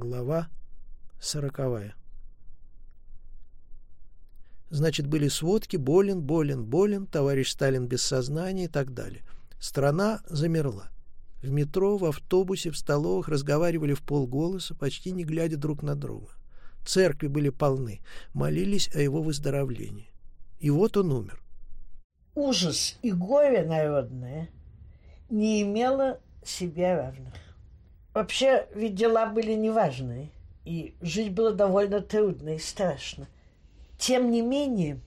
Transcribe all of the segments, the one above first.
Глава сороковая. Значит, были сводки «болен, болен, болен», «товарищ Сталин без сознания» и так далее. Страна замерла. В метро, в автобусе, в столовых разговаривали в полголоса, почти не глядя друг на друга. Церкви были полны, молились о его выздоровлении. И вот он умер. Ужас и горе народное не имело себе равных. Вообще, ведь дела были неважные, и жить было довольно трудно и страшно. Тем не менее,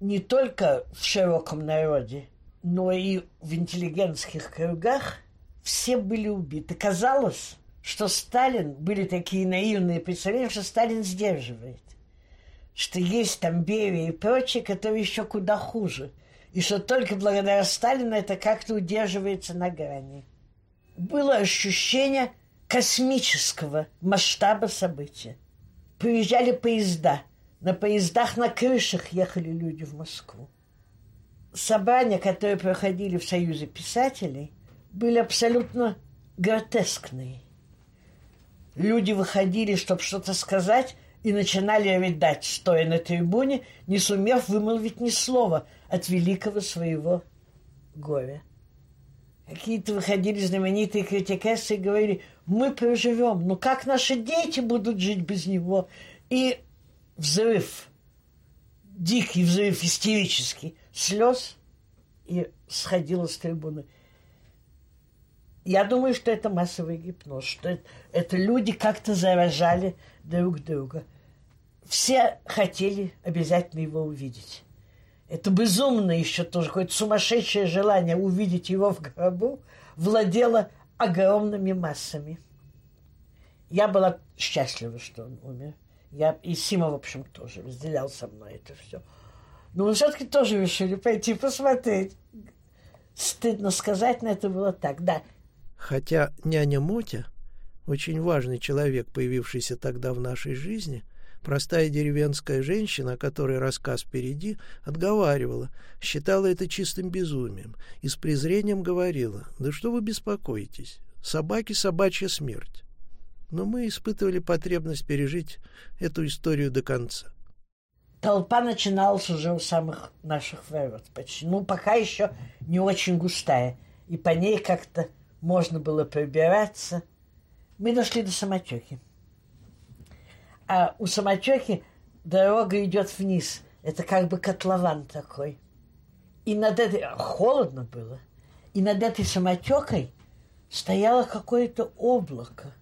не только в широком народе, но и в интеллигентских кругах все были убиты. Казалось, что Сталин, были такие наивные представления, что Сталин сдерживает. Что есть там Берия и прочие, которые еще куда хуже. И что только благодаря Сталину это как-то удерживается на грани. Было ощущение космического масштаба события. Приезжали поезда. На поездах на крышах ехали люди в Москву. Собрания, которые проходили в Союзе писателей, были абсолютно гротескные – Люди выходили, чтобы что-то сказать, и начинали рыдать, стоя на трибуне, не сумев вымолвить ни слова от великого своего горя. Какие-то выходили знаменитые критикессы и говорили, мы проживем, ну как наши дети будут жить без него? И взрыв, дикий взрыв, истерический, слез, и сходила с трибуны. Я думаю, что это массовый гипноз, что это, это люди как-то заражали друг друга. Все хотели обязательно его увидеть. Это безумно еще тоже, какое-то сумасшедшее желание увидеть его в гробу владело огромными массами. Я была счастлива, что он умер. Я, и Сима, в общем, тоже разделял со мной это все. Но мы все-таки тоже решили пойти посмотреть. Стыдно сказать, но это было так. Да, Хотя няня Мотя, очень важный человек, появившийся тогда в нашей жизни, простая деревенская женщина, о которой рассказ впереди, отговаривала, считала это чистым безумием и с презрением говорила, «Да что вы беспокоитесь? Собаки — собачья смерть». Но мы испытывали потребность пережить эту историю до конца. Толпа начиналась уже у самых наших ворот почти. Ну, пока еще не очень густая. И по ней как-то можно было пробираться. Мы дошли до Самотеки. А у Самотеки дорога идет вниз. Это как бы котлован такой. И над этой... Холодно было. И над этой самотекой стояло какое-то облако.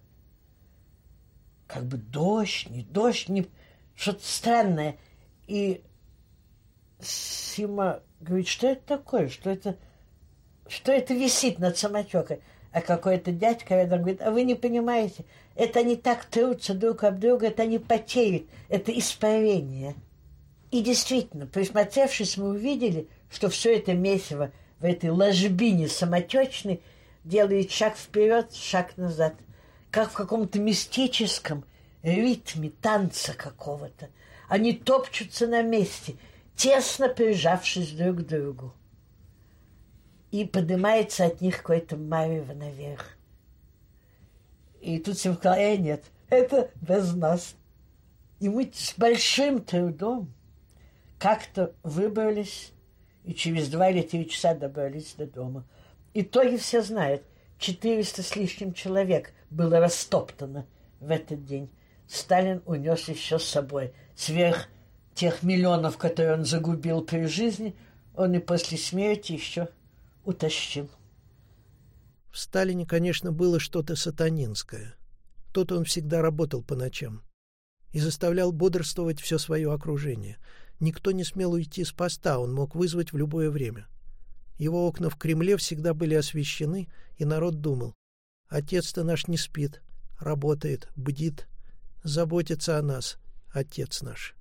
Как бы дождь, не дождь, не... Что-то странное. И Сима говорит, что это такое? Что это что это висит над самотекой. А какой-то дядька рядом говорит, а вы не понимаете, это они так трутся друг об друга, это они потеют, это испарение. И действительно, присмотревшись, мы увидели, что все это месиво в этой ложбине самотечной делает шаг вперед, шаг назад, как в каком-то мистическом ритме танца какого-то. Они топчутся на месте, тесно прижавшись друг к другу и поднимается от них какой-то марево наверх. И тут всем сказал, э, нет, это без нас. И мы с большим трудом как-то выбрались и через два или три часа добрались до дома. Итоги все знают. 400 с лишним человек было растоптано в этот день. Сталин унес еще с собой. Сверх тех миллионов, которые он загубил при жизни, он и после смерти еще утащил. В Сталине, конечно, было что-то сатанинское. Тут он всегда работал по ночам и заставлял бодрствовать все свое окружение. Никто не смел уйти с поста, он мог вызвать в любое время. Его окна в Кремле всегда были освещены, и народ думал, отец-то наш не спит, работает, бдит, заботится о нас, отец наш.